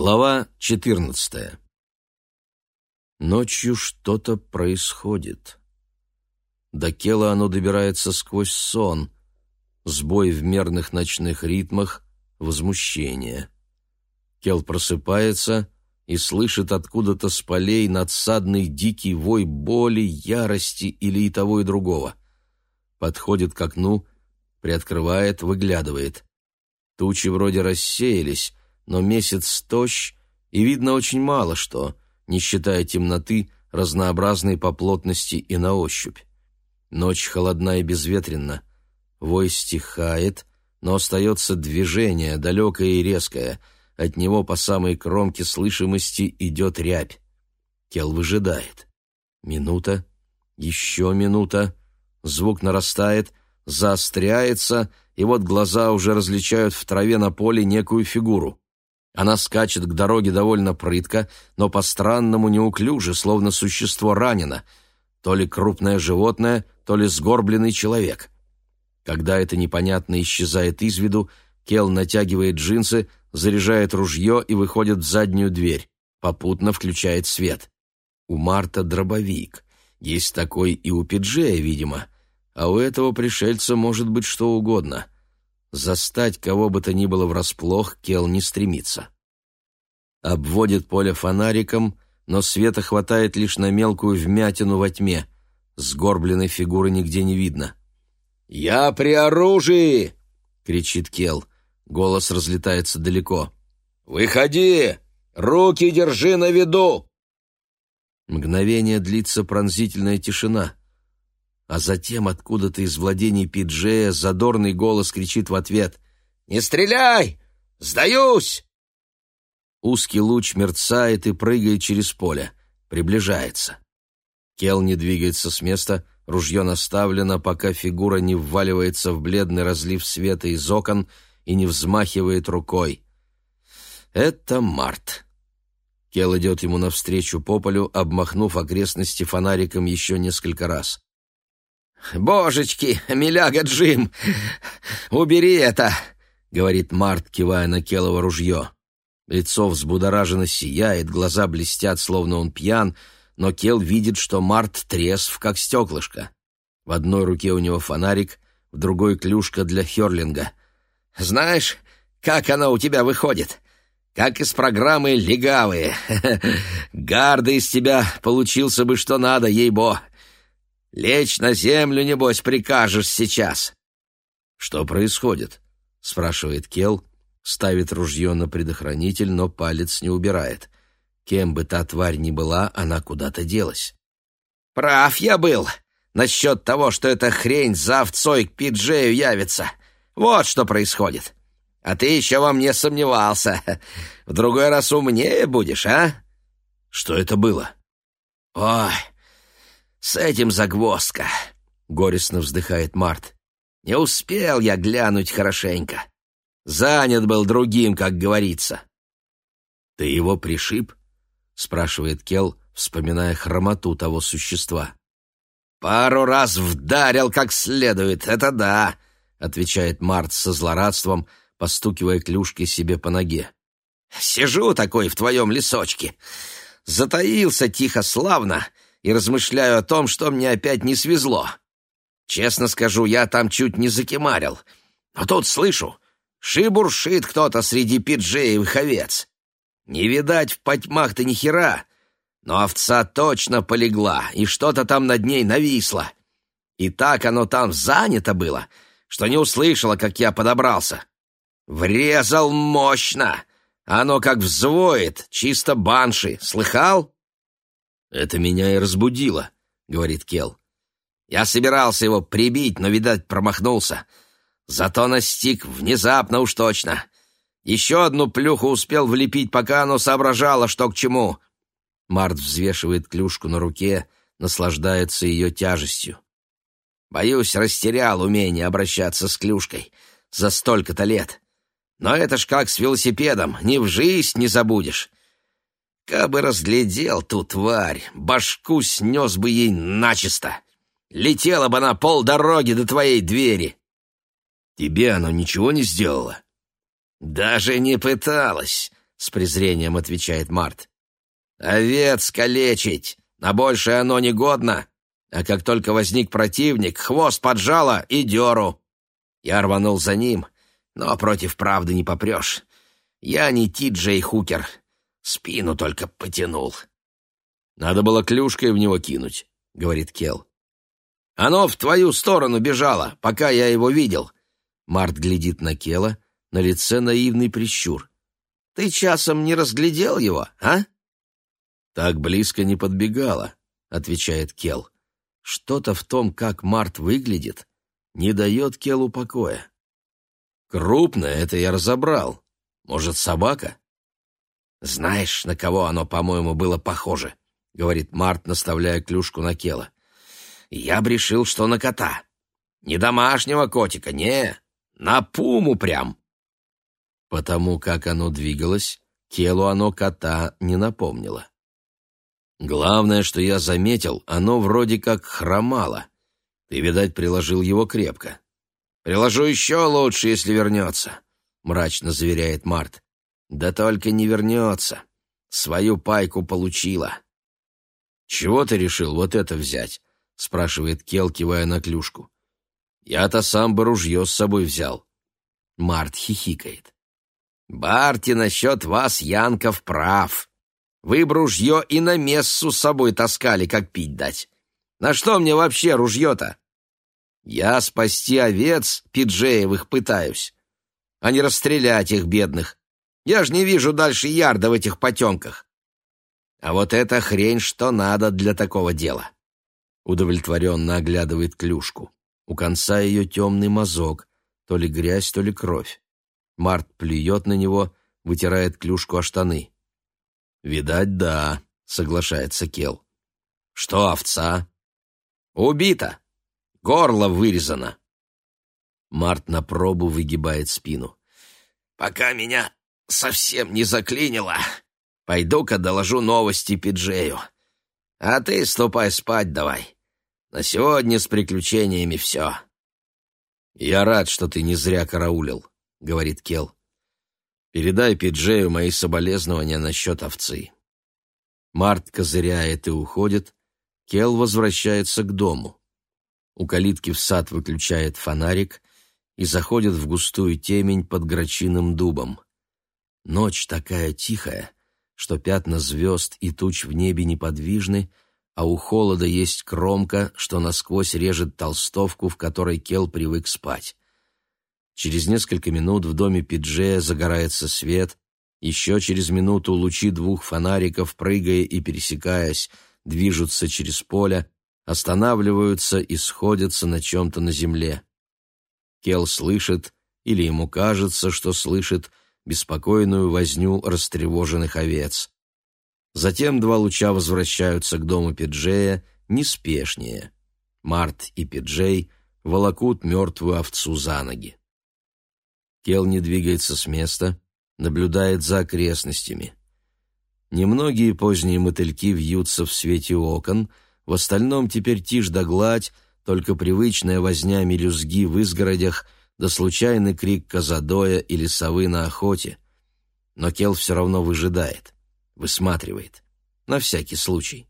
Глава 14. Ночью что-то происходит. До Кела оно добирается сквозь сон, сбой в мерных ночных ритмах, возмущение. Кел просыпается и слышит откуда-то с полей надсадный дикий вой боли, ярости или и того, и другого. Подходит к окну, приоткрывает, выглядывает. Тучи вроде рассеялись, но месяц тощ, и видно очень мало что, не считая темноты, разнообразной по плотности и на ощупь. Ночь холодна и безветренна. Вой стихает, но остается движение, далекое и резкое. От него по самой кромке слышимости идет рябь. Кел выжидает. Минута, еще минута. Звук нарастает, заостряется, и вот глаза уже различают в траве на поле некую фигуру. Она скачет к дороге довольно прытко, но по-странному неуклюже, словно существо ранено. То ли крупное животное, то ли сгорбленный человек. Когда это непонятно исчезает из виду, Кел натягивает джинсы, заряжает ружье и выходит в заднюю дверь. Попутно включает свет. У Марта дробовик. Есть такой и у Пиджея, видимо. А у этого пришельца может быть что угодно — Застать кого бы то ни было врасплох Кел не стремится. Обводит поле фонариком, но света хватает лишь на мелкую вмятину во тьме. Сгорбленной фигуры нигде не видно. «Я при оружии!» — кричит Кел. Голос разлетается далеко. «Выходи! Руки держи на виду!» Мгновение длится пронзительная тишина а затем откуда-то из владений Пиджея задорный голос кричит в ответ «Не стреляй! Сдаюсь!» Узкий луч мерцает и прыгает через поле, приближается. Кел не двигается с места, ружье наставлено, пока фигура не вваливается в бледный разлив света из окон и не взмахивает рукой. Это Март. Кел идет ему навстречу по полю, обмахнув окрестности фонариком еще несколько раз. «Божечки, миляга Джим, убери это!» — говорит Март, кивая на Келово ружье. Лицо взбудораженно сияет, глаза блестят, словно он пьян, но Кел видит, что Март трезв, как стеклышко. В одной руке у него фонарик, в другой клюшка для херлинга. «Знаешь, как она у тебя выходит? Как из программы «Легавые». Гарда из тебя получился бы что надо, ей-бо. Лечь на землю, небось, прикажешь сейчас. Что происходит? спрашивает Кел, ставит ружье на предохранитель, но палец не убирает. Кем бы та тварь ни была, она куда-то делась. Прав я был насчет того, что эта хрень за овцой к Пиджею явится. Вот что происходит. А ты еще во мне сомневался. В другой раз умнее будешь, а? Что это было? Ой, с этим загвоздка, — горестно вздыхает Март. Не успел я глянуть хорошенько. Занят был другим, как говорится. Ты его пришиб? — спрашивает Кел, вспоминая хромоту того существа. «Пару раз вдарил как следует, это да», — отвечает Март со злорадством, постукивая клюшкой себе по ноге. «Сижу такой в твоем лесочке. Затаился тихо славно и размышляю о том, что мне опять не свезло. Честно скажу, я там чуть не закимарил. А тут слышу, шибуршит кто-то среди пиджеевых овец. Не видать в потьмах-то ни хера, но овца точно полегла, и что-то там над ней нависло. И так оно там занято было, что не услышала, как я подобрался. Врезал мощно. Оно как взвоет, чисто банши. Слыхал? «Это меня и разбудило», — говорит Кел. «Я собирался его прибить, но, видать, промахнулся. Зато настиг внезапно уж точно. Еще одну плюху успел влепить, пока оно соображало, что к чему». Март взвешивает клюшку на руке, наслаждается ее тяжестью. «Боюсь, растерял умение обращаться с клюшкой за столько-то лет. Но это ж как с велосипедом, ни в жизнь не забудешь. Кабы разглядел ту тварь, башку снес бы ей начисто. Летела бы она полдороги до твоей двери. Тебе оно ничего не сделало? Даже не пыталась, с презрением отвечает Март. Овец калечить, на большее оно не годно. А как только возник противник, хвост поджало и деру. Я рванул за ним, но против правды не попрешь. Я не Ти-Джей Хукер, спину только потянул. Надо было клюшкой в него кинуть, говорит Кел. Оно в твою сторону бежало, пока я его видел. Март глядит на Кела, на лице наивный прищур. Ты часом не разглядел его, а? Так близко не подбегала, отвечает Кел. Что-то в том, как Март выглядит, не дает Келу покоя. Крупное это я разобрал. Может, собака? Знаешь, на кого оно, по-моему, было похоже, говорит Март, наставляя клюшку на Кела. Я б решил, что на кота. Не домашнего котика, не, на пуму прям. Потому как оно двигалось, Келу оно кота не напомнило. Главное, что я заметил, оно вроде как хромало. Ты, видать, приложил его крепко. «Приложу еще лучше, если вернется», — мрачно заверяет Март. «Да только не вернется. Свою пайку получила». «Чего ты решил вот это взять?» — спрашивает Кел, кивая на клюшку. «Я-то сам бы ружье с собой взял». Март хихикает. «Барти насчет вас, Янков, прав. Вы б ружье и на мессу с собой таскали, как пить дать. На что мне вообще ружье-то? Я спасти овец Пиджеевых пытаюсь, а не расстрелять их, бедных. Я ж не вижу дальше ярда в этих потемках. А вот эта хрень что надо для такого дела. Удовлетворенно оглядывает клюшку. У конца ее темный мазок, то ли грязь, то ли кровь. Март плюет на него, вытирает клюшку о штаны. «Видать, да», — соглашается Кел. «Что овца?» «Убита. Горло вырезано». Март на пробу выгибает спину. «Пока меня совсем не заклинило, пойду-ка доложу новости Пиджею. А ты ступай спать давай. На сегодня с приключениями все». «Я рад, что ты не зря караулил», — говорит Кел. Передай Пиджею мои соболезнования насчет овцы. Март козыряет и уходит. Кел возвращается к дому. У калитки в сад выключает фонарик и заходит в густую темень под грачиным дубом. Ночь такая тихая, что пятна звезд и туч в небе неподвижны, а у холода есть кромка, что насквозь режет толстовку, в которой Кел привык спать. Через несколько минут в доме Пиджея загорается свет, еще через минуту лучи двух фонариков, прыгая и пересекаясь, движутся через поле, останавливаются и сходятся на чем-то на земле. Кел слышит, или ему кажется, что слышит, беспокойную возню растревоженных овец. Затем два луча возвращаются к дому Пиджея неспешнее. Март и Пиджей волокут мертвую овцу за ноги. Кел не двигается с места, наблюдает за окрестностями. Немногие поздние мотыльки вьются в свете окон, в остальном теперь тишь да гладь, только привычная возня мелюзги в изгородях да случайный крик казадоя или совы на охоте. Но Кел все равно выжидает, высматривает, на всякий случай.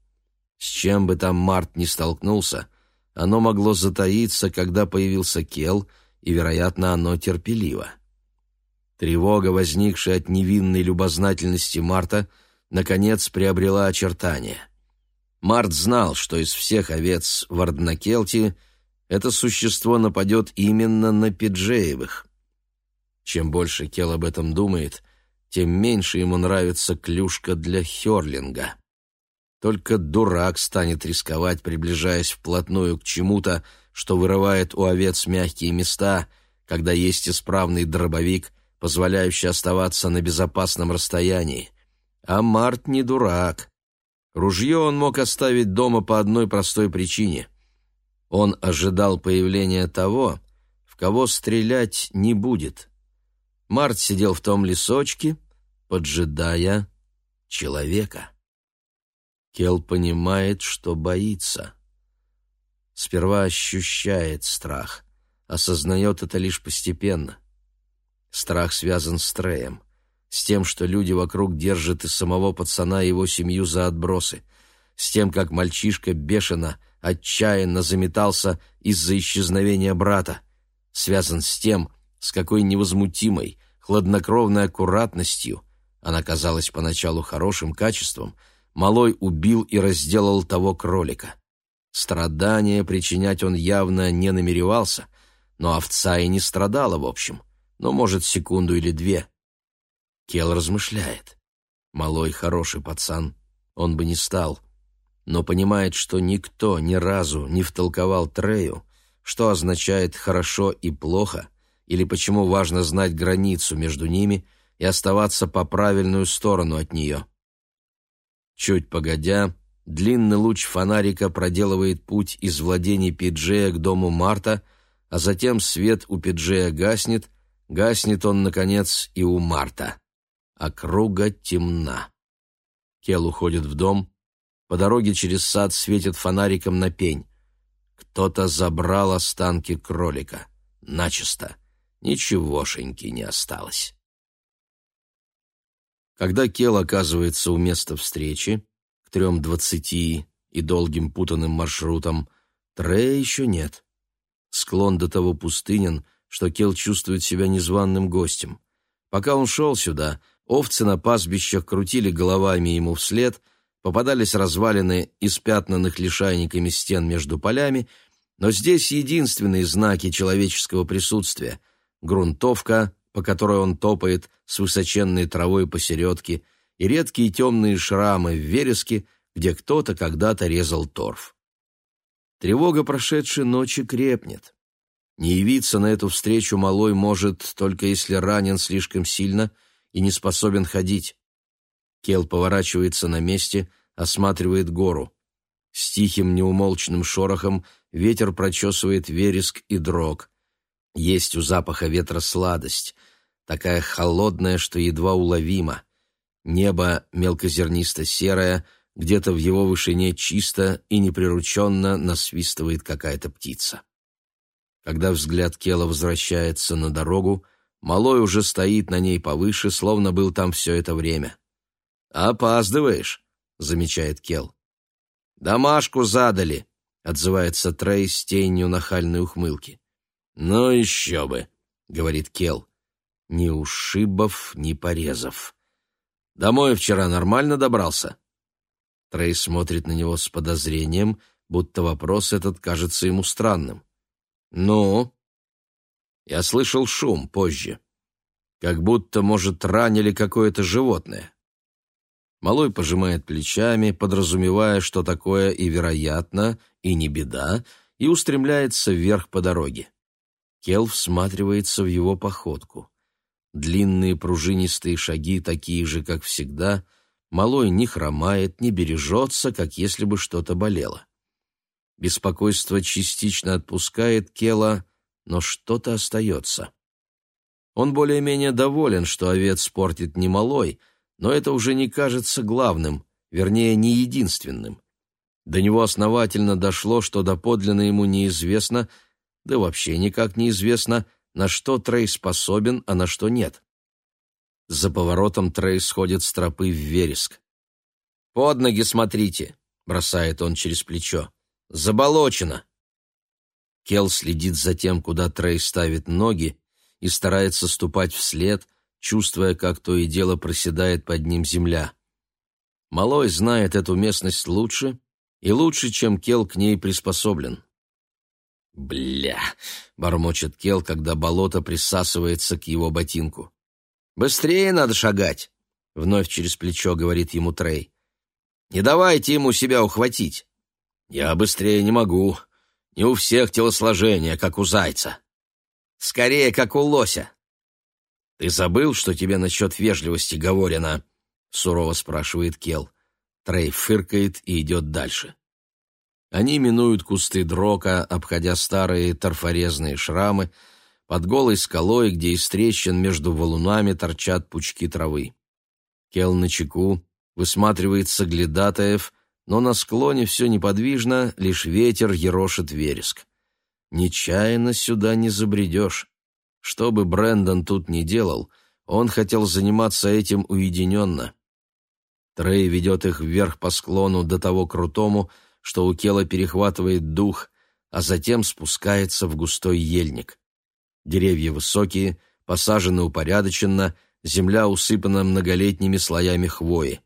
С чем бы там Март не столкнулся, оно могло затаиться, когда появился Кел, и, вероятно, оно терпеливо. Тревога, возникшая от невинной любознательности Марта, наконец приобрела очертания. Март знал, что из всех овец в Арднакелте это существо нападет именно на Пиджеевых. Чем больше Кел об этом думает, тем меньше ему нравится клюшка для Херлинга. Только дурак станет рисковать, приближаясь вплотную к чему-то, что вырывает у овец мягкие места, когда есть исправный дробовик, позволяющий оставаться на безопасном расстоянии. А Март не дурак. Ружье он мог оставить дома по одной простой причине. Он ожидал появления того, в кого стрелять не будет. Март сидел в том лесочке, поджидая человека. Кел понимает, что боится. Сперва ощущает страх, осознает это лишь постепенно — Страх связан с Треем. с тем, что люди вокруг держат и самого пацана и его семью за отбросы, с тем, как мальчишка бешено, отчаянно заметался из-за исчезновения брата, связан с тем, с какой невозмутимой, хладнокровной аккуратностью, она казалась поначалу хорошим качеством, малой убил и разделал того кролика. Страдания причинять он явно не намеревался, но овца и не страдала в общем, но, может, секунду или две. Кел размышляет. Малой хороший пацан, он бы не стал, но понимает, что никто ни разу не втолковал Трею, что означает «хорошо» и «плохо», или почему важно знать границу между ними и оставаться по правильную сторону от нее. Чуть погодя, длинный луч фонарика проделывает путь из владений Пиджея к дому Марта, а затем свет у Пиджея гаснет, гаснет он, наконец, и у Марта. Округа темна. Кел уходит в дом, по дороге через сад светит фонариком на пень. Кто-то забрал останки кролика. Начисто. Ничегошеньки не осталось. Когда Кел оказывается у места встречи, к трем двадцати и долгим путанным маршрутам, Трея еще нет. Склон до того пустынен, что Кел чувствует себя незваным гостем. Пока он шел сюда, овцы на пастбищах крутили головами ему вслед, попадались развалины испятнанных лишайниками стен между полями, но здесь единственные знаки человеческого присутствия — грунтовка, по которой он топает с высоченной травой посередке, и редкие темные шрамы в вереске, где кто-то когда-то резал торф. Тревога прошедшей ночи крепнет. Не явиться на эту встречу малой может, только если ранен слишком сильно и не способен ходить. Кел поворачивается на месте, осматривает гору. С тихим неумолчным шорохом ветер прочесывает вереск и дрог. Есть у запаха ветра сладость, такая холодная, что едва уловима. Небо мелкозернисто-серое, где-то в его вышине чисто и неприрученно насвистывает какая-то птица. Когда взгляд Кела возвращается на дорогу, Малой уже стоит на ней повыше, словно был там все это время. «Опаздываешь», — замечает Кел. «Домашку задали», — отзывается Трей с тенью нахальной ухмылки. «Ну еще бы», — говорит Кел. «Ни ушибов, ни порезов». «Домой вчера нормально добрался?» Трей смотрит на него с подозрением, будто вопрос этот кажется ему странным. «Ну?» Я слышал шум позже. Как будто, может, ранили какое-то животное. Малой пожимает плечами, подразумевая, что такое и вероятно, и не беда, и устремляется вверх по дороге. Кел всматривается в его походку. Длинные пружинистые шаги такие же, как всегда. Малой не хромает, не бережется, как если бы что-то болело. Беспокойство частично отпускает Кела, но что-то остается. Он более-менее доволен, что овец портит не Малой, но это уже не кажется главным, вернее, не единственным. До него основательно дошло, что доподлинно ему неизвестно, да вообще никак неизвестно, на что Трей способен, а на что нет. За поворотом Трей сходит с тропы в вереск. «Под ноги смотрите!» — бросает он через плечо. «Заболочено!» Кел следит за тем, куда Трей ставит ноги, и старается ступать вслед, чувствуя, как то и дело проседает под ним земля. Малой знает эту местность лучше, и лучше, чем Кел к ней приспособлен. «Бля!» — бормочет Кел, когда болото присасывается к его ботинку. «Быстрее надо шагать!» — вновь через плечо говорит ему Трей. «Не давайте ему себя ухватить!» «Я быстрее не могу. Не у всех телосложение, как у зайца. Скорее, как у лося!» «Ты забыл, что тебе насчет вежливости говорено?» — сурово спрашивает Кел. Трей фыркает и идет дальше. Они минуют кусты дрока, обходя старые торфорезные шрамы, под голой скалой, где из трещин между валунами торчат пучки травы. Кел на чеку, высматривает соглядатаев, но на склоне все неподвижно, лишь ветер ерошит вереск. Нечаянно сюда не забредешь. Что бы Брэндон тут ни делал, Он хотел заниматься этим уединенно. Трей ведет их вверх по склону до того крутому, что у Кела перехватывает дух, а затем спускается в густой ельник. Деревья высокие, посажены упорядоченно, земля усыпана многолетними слоями хвои.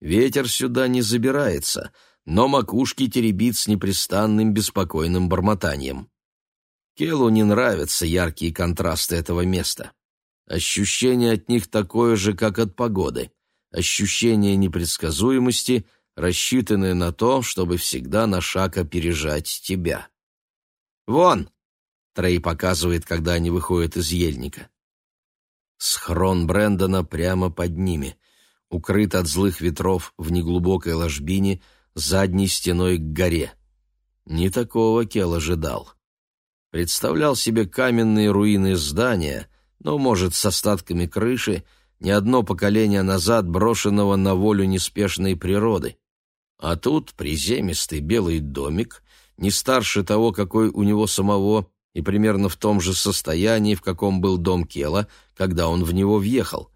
Ветер сюда не забирается, но макушки теребит с непрестанным беспокойным бормотанием. Келу не нравятся яркие контрасты этого места. Ощущение от них такое же, как от погоды. Ощущение непредсказуемости, рассчитанное на то, чтобы всегда на шаг опережать тебя. «Вон!» — Трей показывает, когда они выходят из ельника. Схрон Брэндона прямо под ними, укрыт от злых ветров в неглубокой ложбине, задней стеной к горе. Не такого Кел ожидал представлял себе каменные руины здания, но, может, с остатками крыши, не одно поколение назад брошенного на волю неспешной природы. А тут приземистый белый домик, не старше того, какой у него самого, и примерно в том же состоянии, в каком был дом Кела, когда он в него въехал.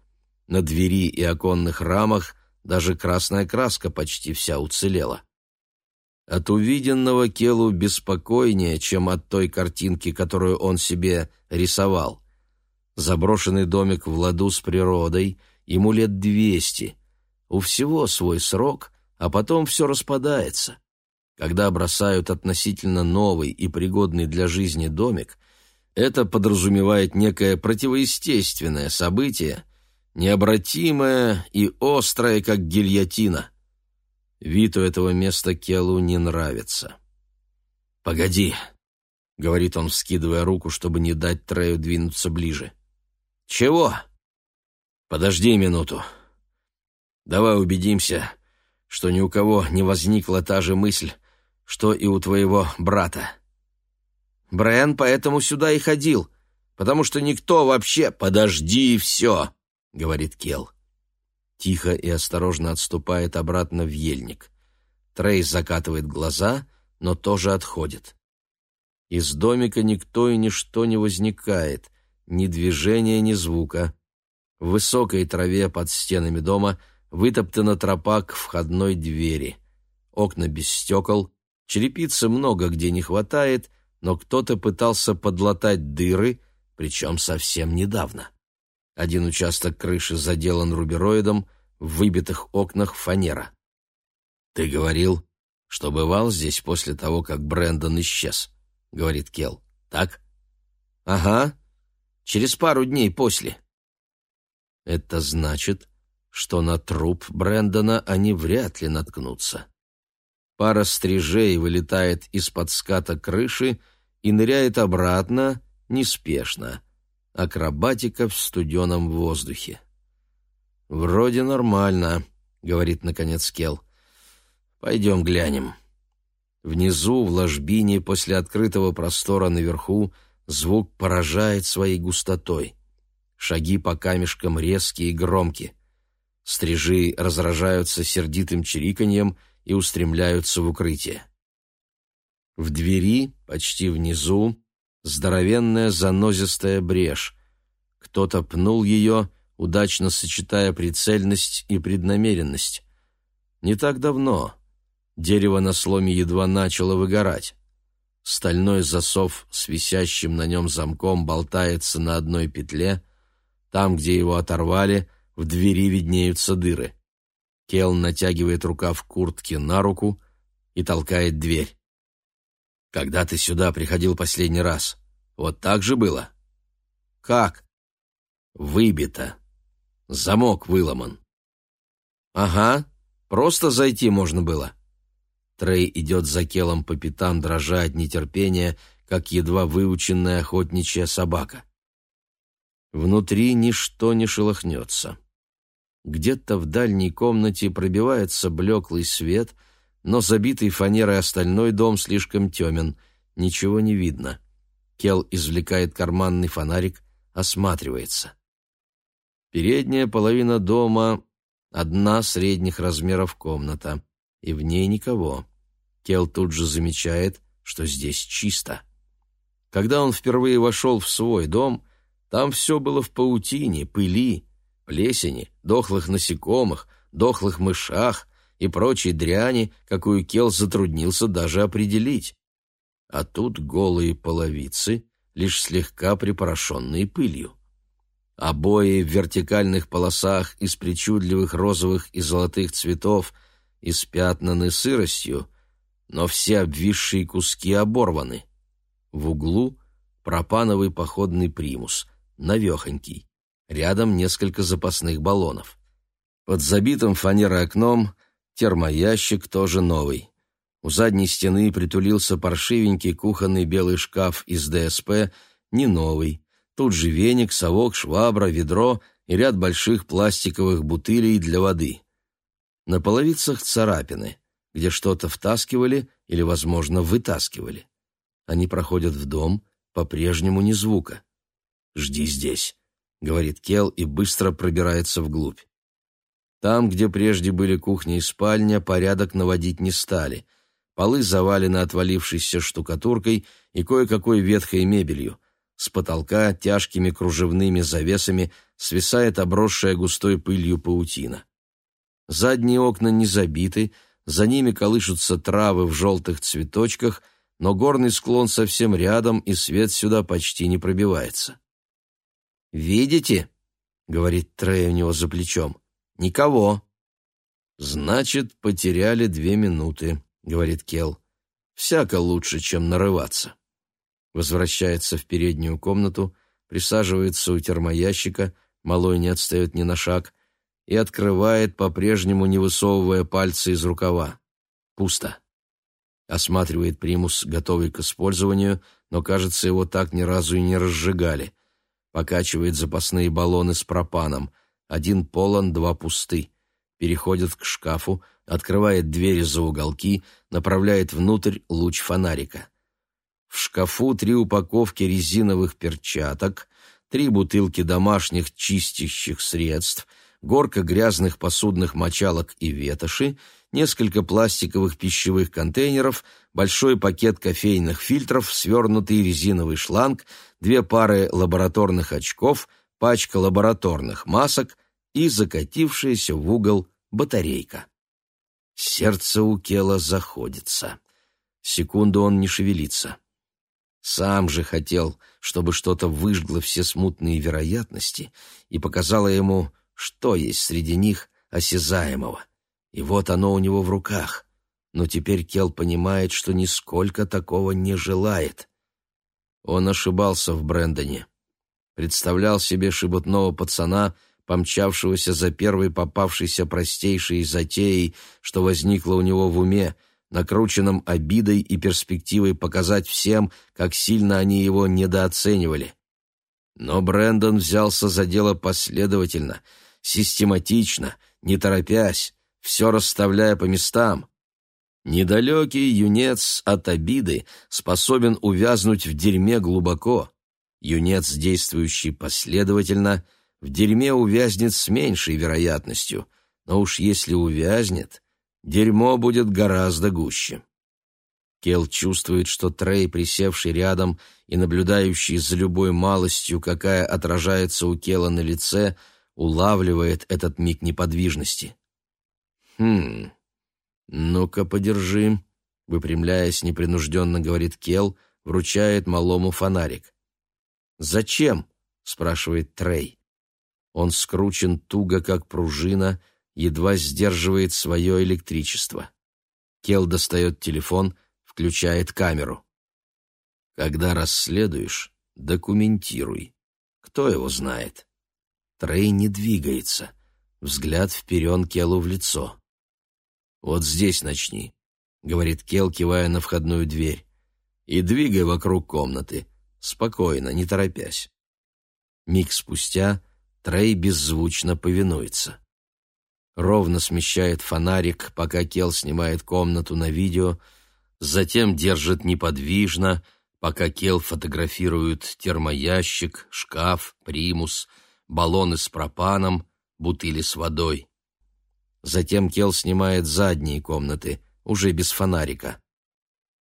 На двери и оконных рамах даже красная краска почти вся уцелела. От увиденного Келу беспокойнее, чем от той картинки, которую он себе рисовал. Заброшенный домик в ладу с природой, ему лет двести. У всего свой срок, а потом все распадается. Когда бросают относительно новый и пригодный для жизни домик, это подразумевает некое противоестественное событие, необратимое и острое, как гильотина. Вид у этого места Келу не нравится. «Погоди», — говорит он, вскидывая руку, чтобы не дать Трею двинуться ближе. «Чего?» «Подожди минуту. Давай убедимся, что ни у кого не возникла та же мысль, что и у твоего брата». «Брэн поэтому сюда и ходил, потому что никто вообще...» «Подожди все», — говорит Кел тихо и осторожно отступает обратно в ельник. Трей закатывает глаза, но тоже отходит. Из домика никто и ничто не возникает, ни движения, ни звука. В высокой траве под стенами дома вытоптана тропа к входной двери. Окна без стекол, черепицы много где не хватает, но кто-то пытался подлатать дыры, причем совсем недавно. Один участок крыши заделан рубероидом, в выбитых окнах фанера. «Ты говорил, что бывал здесь после того, как Брэндон исчез», — говорит Келл. «Так?» «Ага. Через пару дней после». «Это значит, что на труп Брэндона они вряд ли наткнутся». Пара стрижей вылетает из-под ската крыши и ныряет обратно неспешно. Акробатика в студеном воздухе. «Вроде нормально», — говорит наконец Кел. «Пойдем глянем». Внизу, в ложбине, после открытого простора наверху, звук поражает своей густотой. Шаги по камешкам резкие и громкие. Стрижи разражаются сердитым чириканьем и устремляются в укрытие. В двери, почти внизу, здоровенная занозистая брешь. Кто-то пнул ее, удачно сочетая прицельность и преднамеренность. Не так давно дерево на сломе едва начало выгорать. Стальной засов с висящим на нем замком болтается на одной петле. Там, где его оторвали, в двери виднеются дыры. Кел натягивает рукав куртки на руку и толкает дверь. «Когда ты сюда приходил последний раз? Вот так же было?» «Как?» «Выбито», Замок выломан. Ага, просто зайти можно было. Трей идет за Келом по пятам, дрожа от нетерпения, как едва выученная охотничья собака. Внутри ничто не шелохнется. Где-то в дальней комнате пробивается блеклый свет, но забитый фанерой остальной дом слишком темен, ничего не видно. Кел извлекает карманный фонарик, осматривается. Передняя половина дома — одна средних размеров комната, и в ней никого. Кел тут же замечает, что здесь чисто. Когда он впервые вошел в свой дом, Там все было в паутине, пыли, плесени, дохлых насекомых, дохлых мышах и прочей дряни, какую Кел затруднился даже определить. А тут голые половицы, лишь слегка припорошенные пылью. Обои в вертикальных полосах из причудливых розовых и золотых цветов испятнаны сыростью, но все обвисшие куски оборваны. В углу пропановый походный примус, навехонький. Рядом несколько запасных баллонов. Под забитым фанерой окном термоящик тоже новый. У задней стены притулился паршивенький кухонный белый шкаф из ДСП, не новый. Тут же веник, совок, швабра, ведро и ряд больших пластиковых бутылей для воды. На половицах царапины, где что-то втаскивали или, возможно, вытаскивали. Они проходят в дом, по-прежнему ни звука. «Жди здесь», — говорит Кел и быстро пробирается вглубь. Там, где прежде были кухня и спальня, порядок наводить не стали. Полы завалены отвалившейся штукатуркой и кое-какой ветхой мебелью. С потолка тяжкими кружевными завесами свисает обросшая густой пылью паутина. Задние окна не забиты, за ними колышутся травы в желтых цветочках, но горный склон совсем рядом, и свет сюда почти не пробивается. «Видите?» — говорит Трей у него за плечом. «Никого». «Значит, потеряли две минуты», — говорит Кел. «Всяко лучше, чем нарываться». Возвращается в переднюю комнату, присаживается у термоящика, малой не отстает ни на шаг, и открывает, по-прежнему не высовывая пальцы из рукава. Пусто. Осматривает примус, готовый к использованию, но, кажется, его так ни разу и не разжигали. Покачивает запасные баллоны с пропаном. Один полон, два пусты. Переходит к шкафу, открывает двери за уголки, направляет внутрь луч фонарика. В шкафу три упаковки резиновых перчаток, три бутылки домашних чистящих средств — горка грязных посудных мочалок и ветоши, несколько пластиковых пищевых контейнеров, большой пакет кофейных фильтров, свернутый резиновый шланг, две пары лабораторных очков, пачка лабораторных масок и закатившаяся в угол батарейка. Сердце у Кела заходится. Секунду он не шевелится. Сам же хотел, чтобы что-то выжгло все смутные вероятности и показало ему, что есть среди них осязаемого. И вот оно у него в руках. Но теперь Кел понимает, что нисколько такого не желает. Он ошибался в Брэндоне. Представлял себе шебутного пацана, помчавшегося за первой попавшейся простейшей затеей, что возникло у него в уме, накрученном обидой и перспективой показать всем, как сильно они его недооценивали. Но Брэндон взялся за дело последовательно — систематично, не торопясь, все расставляя по местам. Недалекий юнец от обиды способен увязнуть в дерьме глубоко. Юнец, действующий последовательно, в дерьме увязнет с меньшей вероятностью, но уж если увязнет, дерьмо будет гораздо гуще. Кел чувствует, что Трей, присевший рядом и наблюдающий за любой малостью, какая отражается у Кела на лице, — улавливает этот миг неподвижности. «Хм, ну-ка, подержи», — выпрямляясь непринужденно, говорит Кел, вручает малому фонарик. «Зачем?» — спрашивает Трей. Он скручен туго, как пружина, едва сдерживает свое электричество. Кел достает телефон, включает камеру. Когда расследуешь, документируй. Кто его знает? Трей не двигается. Взгляд вперен Келу в лицо. «Вот здесь начни», — говорит Кел, кивая на входную дверь. «И двигай вокруг комнаты. Спокойно, не торопясь». Миг спустя Трей беззвучно повинуется. Ровно смещает фонарик, пока Кел снимает комнату на видео, затем держит неподвижно, пока Кел фотографирует термоящик, шкаф, примус — баллоны с пропаном, бутыли с водой. Затем Кел снимает задние комнаты, уже без фонарика.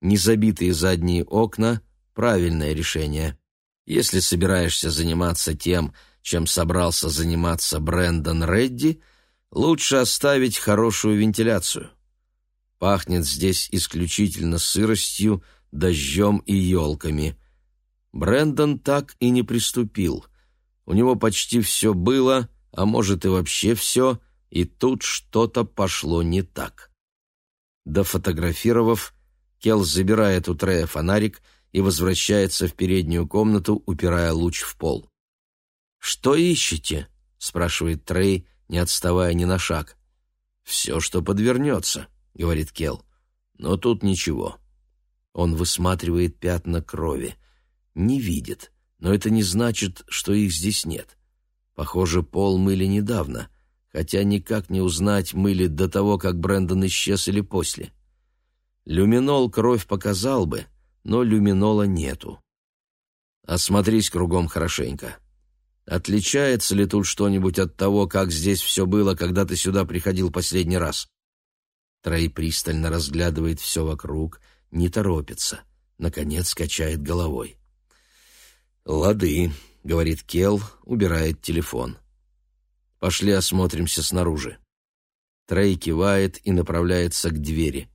Незабитые задние окна — правильное решение. Если собираешься заниматься тем, чем собрался заниматься Брэндон Редди, лучше оставить хорошую вентиляцию. Пахнет здесь исключительно сыростью, дождем и елками. Брэндон так и не приступил. У него почти все было, а может и вообще все, и тут что-то пошло не так. Дофотографировав, Келл забирает у Трея фонарик и возвращается в переднюю комнату, упирая луч в пол. «Что ищете?» — спрашивает Трей, не отставая ни на шаг. «Все, что подвернется», — говорит Келл. «Но тут ничего». Он высматривает пятна крови. Не видит, но это не значит, что их здесь нет. Похоже, пол мыли недавно, хотя никак не узнать, мыли до того, как Брэндон исчез или после. Люминол кровь показал бы, но люминола нету. Осмотрись кругом хорошенько. Отличается ли тут что-нибудь от того, как здесь все было, когда ты сюда приходил последний раз? Трей пристально разглядывает все вокруг, не торопится. Наконец качает головой. «Лады», — говорит Кел, убирает телефон. «Пошли осмотримся снаружи». Трей кивает и направляется к двери.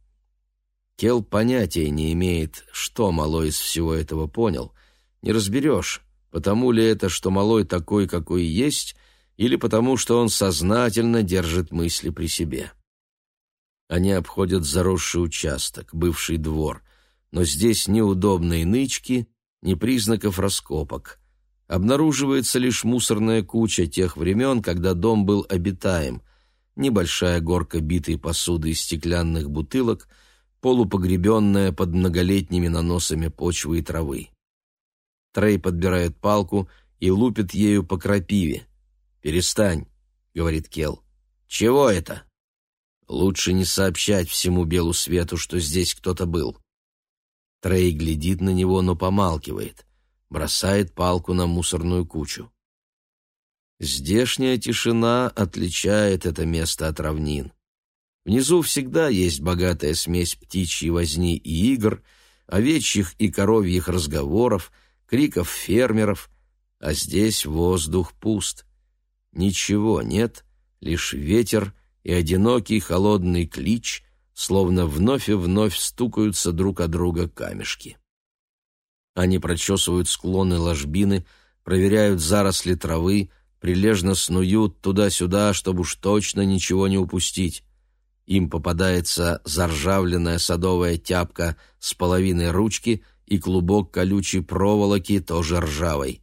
Кел понятия не имеет, что Малой из всего этого понял. Не разберешь, потому ли это, что Малой такой, какой есть, или потому, что он сознательно держит мысли при себе. Они обходят заросший участок, бывший двор, но здесь ни удобные нычки, ни признаков раскопок. Обнаруживается лишь мусорная куча тех времен, когда дом был обитаем, небольшая горка битой посуды из стеклянных бутылок, полупогребенная под многолетними наносами почвы и травы. Трей подбирает палку и лупит ею по крапиве. «Перестань», — говорит Кел. «Чего это?» «Лучше не сообщать всему белу свету, что здесь кто-то был». Трей глядит на него, но помалкивает, бросает палку на мусорную кучу. Здешняя тишина отличает это место от равнин. Внизу всегда есть богатая смесь птичьей возни и игр, овечьих и коровьих разговоров — криков фермеров, а здесь воздух пуст. Ничего нет, лишь ветер и одинокий холодный клич, словно вновь и вновь стукаются друг о друга камешки. Они прочесывают склоны ложбины, проверяют заросли травы, прилежно снуют туда-сюда, чтобы уж точно ничего не упустить. Им попадается заржавленная садовая тяпка с половиной ручки — и клубок колючей проволоки, тоже ржавой.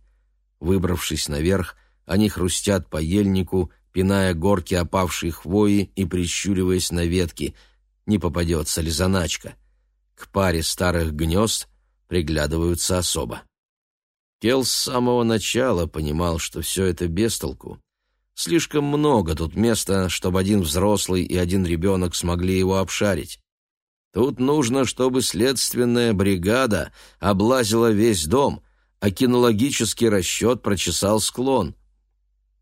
Выбравшись наверх, они хрустят по ельнику, пиная горки опавшей хвои и прищуриваясь на ветки, не попадется ли заначка. К паре старых гнезд приглядываются особо. Кел с самого начала понимал, что все это бестолку. Слишком много тут места, чтобы один взрослый и один ребенок смогли его обшарить. Тут нужно, чтобы следственная бригада облазила весь дом, а кинологический расчет прочесал склон.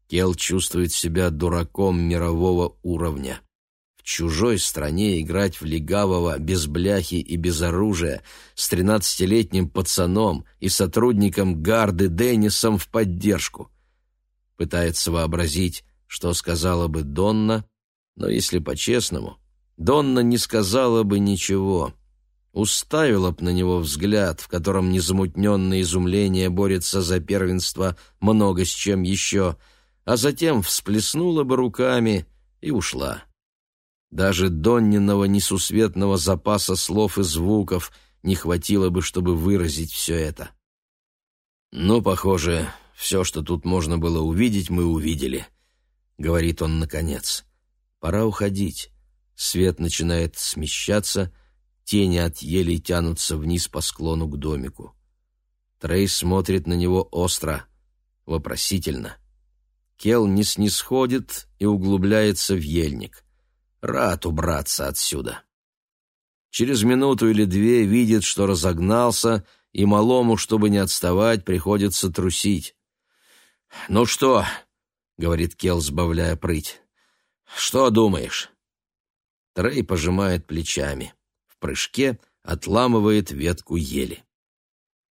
Кел чувствует себя дураком мирового уровня. В чужой стране играть в легавого без бляхи и без оружия с тринадцатилетним пацаном и сотрудником гарды Деннисом в поддержку. Пытается вообразить, что сказала бы Донна, но если по-честному, Донна не сказала бы ничего. Уставила б на него взгляд, в котором незамутненное изумление борется за первенство много с чем еще, а затем всплеснула бы руками и ушла. Даже Донниного несусветного запаса слов и звуков не хватило бы, чтобы выразить все это. «Ну, похоже, все, что тут можно было увидеть, мы увидели», — говорит он наконец. «Пора уходить. Свет начинает смещаться, тени от елей тянутся вниз по склону к домику. Трей смотрит на него остро, вопросительно. Кел не снисходит и углубляется в ельник. Рад убраться отсюда. Через минуту или две видит, что разогнался, и малому, чтобы не отставать, приходится трусить. «Ну что?» — говорит Кел, сбавляя прыть. «Что думаешь?» Трей пожимает плечами. В прыжке отламывает ветку ели.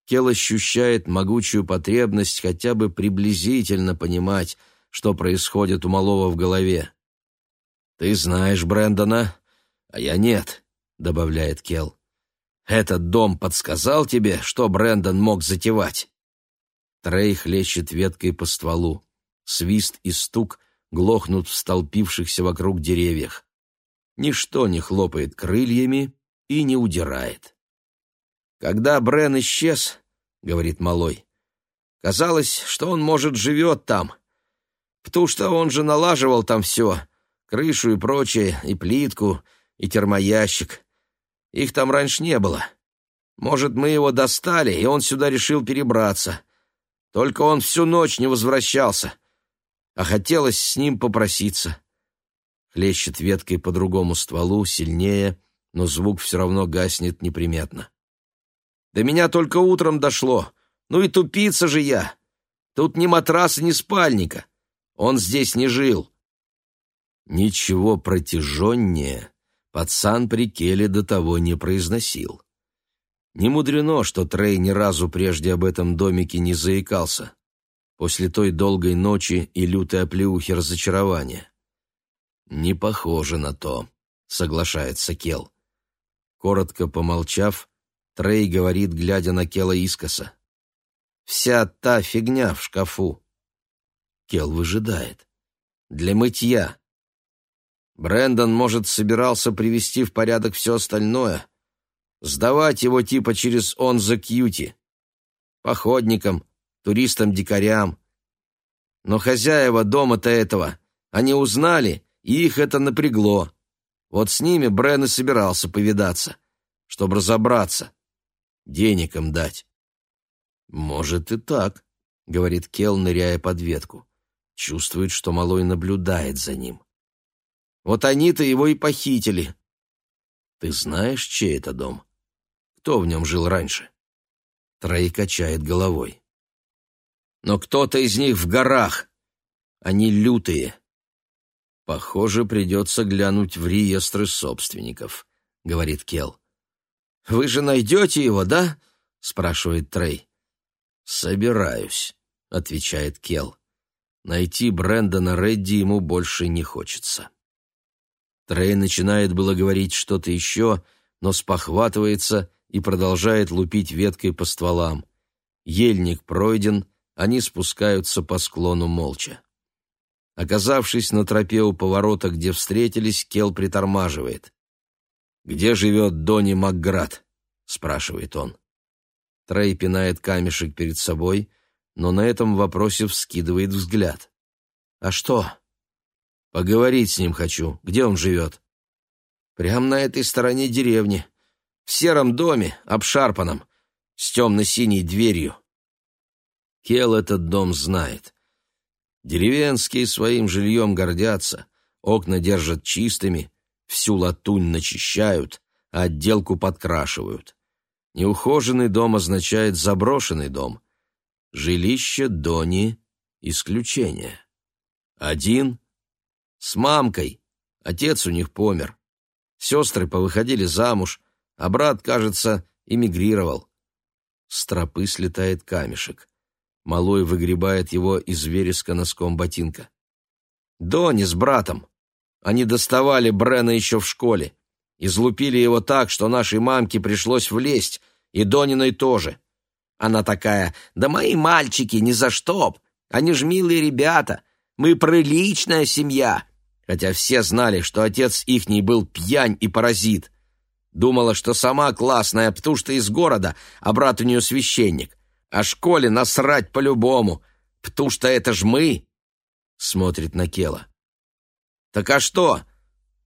Кел ощущает могучую потребность хотя бы приблизительно понимать, что происходит у малого в голове. «Ты знаешь Брэндона, а я нет», — добавляет Кел. «Этот дом подсказал тебе, что Брэндон мог затевать?» Трей хлещет веткой по стволу. Свист и стук глохнут в столпившихся вокруг деревьях. Ничто не хлопает крыльями и не удирает. «Когда Брен исчез, — говорит Малой, — казалось, что он, может, живет там, потому что он же налаживал там все, крышу и прочее, и плитку, и термоящик. Их там раньше не было. Может, мы его достали, и он сюда решил перебраться. Только он всю ночь не возвращался, а хотелось с ним попроситься. Хлещет веткой по другому стволу, сильнее, но звук все равно гаснет неприметно. До меня только утром дошло. Ну и тупица же я. Тут ни матраса, ни спальника. Он здесь не жил. Ничего протяженнее пацан при Келе до того не произносил. Не мудрено, что Трей ни разу прежде об этом домике не заикался. После той долгой ночи и лютой оплеухи разочарования. «Не похоже на то», — соглашается Кел. Коротко помолчав, Трей говорит, глядя на Кела искоса. «Вся та фигня в шкафу». Кел выжидает. «Для мытья». Брендон, может, собирался привести в порядок все остальное, сдавать его типа через он за кьюти, походникам, туристам-дикарям. Но хозяева дома-то этого, они узнали, их это напрягло. Вот с ними Брен и собирался повидаться, чтобы разобраться, денег им дать. «Может и так», — говорит Кел, ныряя под ветку. Чувствует, что малой наблюдает за ним. «Вот они-то его и похитили». «Ты знаешь, чей это дом? Кто в нем жил раньше?» Трей качает головой. «Но кто-то из них в горах. Они лютые. «Похоже, придется глянуть в реестры собственников», — говорит Кел. «Вы же найдете его, да?» — спрашивает Трей. «Собираюсь», — отвечает Кел. Найти Брэндона Редди ему больше не хочется. Трей начинает было говорить что-то еще, но спохватывается и продолжает лупить веткой по стволам. Ельник пройден, они спускаются по склону молча. Оказавшись на тропе у поворота, где встретились, Кел притормаживает. «Где живет Донни Макград?» — спрашивает он. Трей пинает камешек перед собой, но на этом вопросе вскидывает взгляд. «А что?» «Поговорить с ним хочу. Где он живет?» «Прямо на этой стороне деревни. В сером доме, обшарпанном, с темно-синей дверью». Кел этот дом знает. Деревенские своим жильем гордятся, окна держат чистыми, всю латунь начищают, а отделку подкрашивают. Неухоженный дом означает заброшенный дом. Жилище Дони — исключение. Один — с мамкой, отец у них помер. Сестры повыходили замуж, а брат, кажется, эмигрировал. С тропы слетает камешек. Малой выгребает его из вереска носком ботинка. Дони с братом. Они доставали Брена еще в школе. Излупили его так, что нашей мамке пришлось влезть, и Дониной тоже. Она такая, да мои мальчики, ни за что Они ж милые ребята. Мы приличная семья. Хотя все знали, что отец ихний был пьянь и паразит. Думала, что сама классная, потому из города, а брат у нее священник. О школе насрать по-любому, потому что это ж мы!» Смотрит на Кела. «Так а что?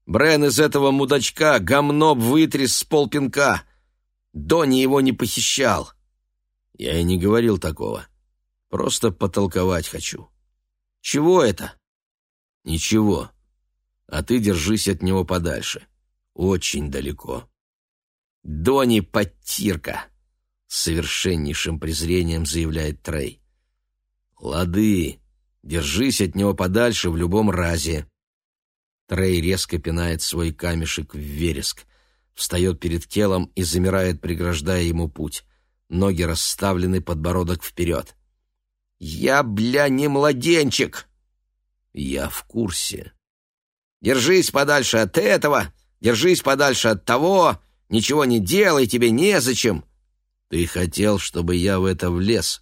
Брен из этого мудачка гомно вытряс с полпинка. Дони его не похищал». Я и не говорил такого. Просто потолковать хочу. «Чего это?» «Ничего. А ты держись от него подальше. Очень далеко». «Дони подтирка!» С совершеннейшим презрением заявляет Трей. «Лады, держись от него подальше в любом разе». Трей резко пинает свой камешек в вереск, встает перед телом и замирает, преграждая ему путь. ноги расставлены, подбородок вперед. «Я, бля, не младенчик!» «Я в курсе». «Держись подальше от этого, держись подальше от того, ничего не делай, тебе незачем». «Ты хотел, чтобы я в это влез,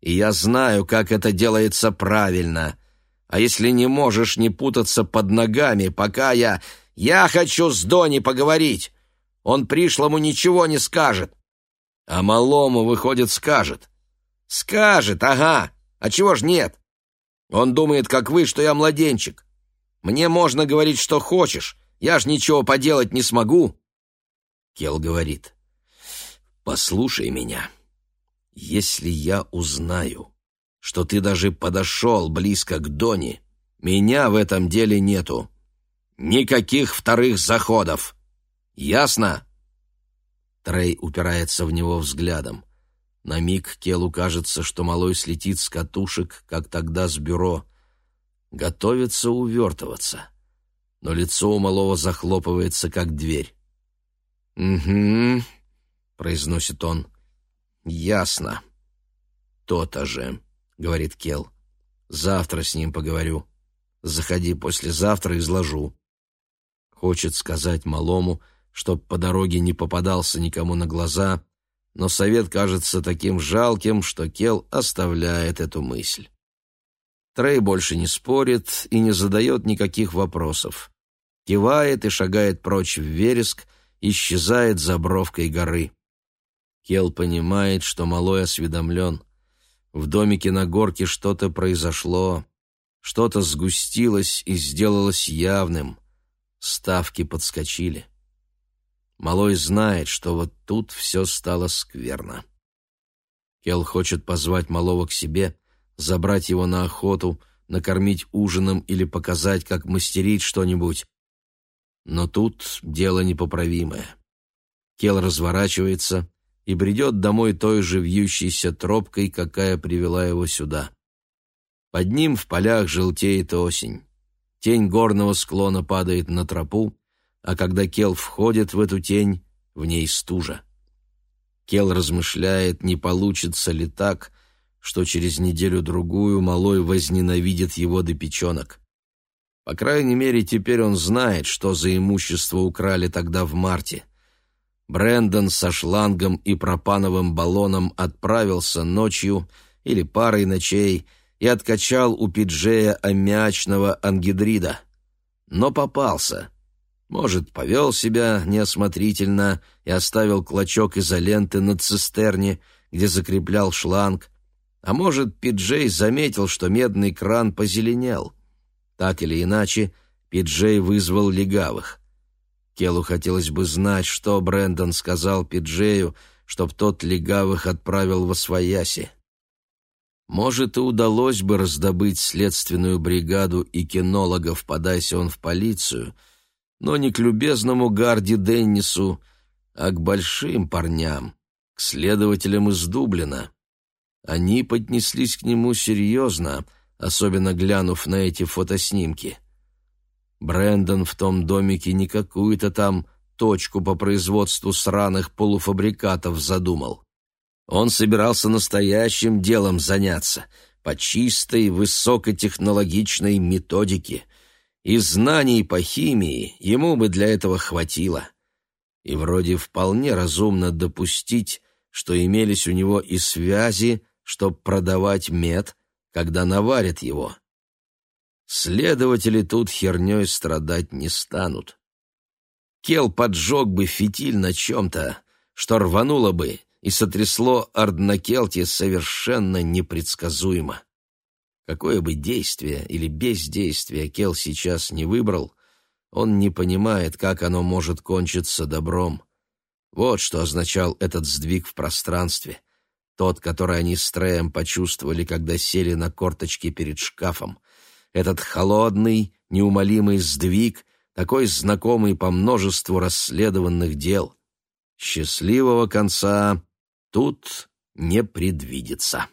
и я знаю, как это делается правильно. А если не можешь не путаться под ногами, пока я... Я хочу с Дони поговорить. Он пришлому ничего не скажет. А малому, выходит, скажет. Скажет, ага. А чего ж нет? Он думает, как вы, что я младенчик. Мне можно говорить, что хочешь. Я ж ничего поделать не смогу. Кел говорит. Послушай меня. Если я узнаю, что ты даже подошел близко к Доне, меня в этом деле нету. Никаких вторых заходов. Ясно? Трей упирается в него взглядом. На миг Келу кажется, что малой слетит с катушек, как тогда с бюро. Готовится увертываться. Но лицо у малого захлопывается, как дверь. «Угу», — произносит он. «Ясно». «То-то же», — говорит Кел. «Завтра с ним поговорю. Заходи послезавтра, изложу». Хочет сказать малому, чтоб по дороге не попадался никому на глаза, но совет кажется таким жалким, что Кел оставляет эту мысль. Трей больше не спорит и не задает никаких вопросов. Кивает и шагает прочь в вереск, исчезает за бровкой горы. Кел понимает, что малой осведомлен. В домике на горке что-то произошло, что-то сгустилось и сделалось явным. Ставки подскочили. Малой знает, что вот тут все стало скверно. Кел хочет позвать малого к себе, забрать его на охоту, накормить ужином или показать, как мастерить что-нибудь. Но тут дело непоправимое. Кел разворачивается и бредет домой той же вьющейся тропкой, какая привела его сюда. Под ним в полях желтеет осень. Тень горного склона падает на тропу, а когда Кел входит в эту тень, в ней стужа. Кел размышляет, не получится ли так, что через неделю-другую малой возненавидит его до печенок. По крайней мере, теперь он знает, что за имущество украли тогда в марте. Брэндон со шлангом и пропановым баллоном отправился ночью или парой ночей и откачал у Пиджея аммиачного ангидрида. Но попался — может, повел себя неосмотрительно и оставил клочок изоленты над цистерне, где закреплял шланг, а может, Пиджей заметил, что медный кран позеленел. Так или иначе, Пиджей вызвал легавых. Келу хотелось бы знать, что Брэндон сказал Пиджею, чтоб тот легавых отправил во свояси. Может, и удалось бы раздобыть следственную бригаду и кинологов, подайся он в полицию — но не к любезному Гарди Деннису, а к большим парням, к следователям из Дублина. Они поднеслись к нему серьезно, особенно глянув на эти фотоснимки. Брендон в том домике не какую-то там точку по производству сраных полуфабрикатов задумал. Он собирался настоящим делом заняться, по чистой высокотехнологичной методике — и знаний по химии ему бы для этого хватило. И вроде вполне разумно допустить, что имелись у него и связи, чтобы продавать мед, когда наварят его. Следователи тут херней страдать не станут. Кел поджег бы фитиль на чем-то, что рвануло бы и сотрясло Арднакелти совершенно непредсказуемо. Какое бы действие или бездействие Кел сейчас не выбрал, он не понимает, как оно может кончиться добром. Вот что означал этот сдвиг в пространстве, тот, который они с Треем почувствовали, когда сели на корточки перед шкафом. Этот холодный, неумолимый сдвиг, такой знакомый по множеству расследованных дел. Счастливого конца тут не предвидится.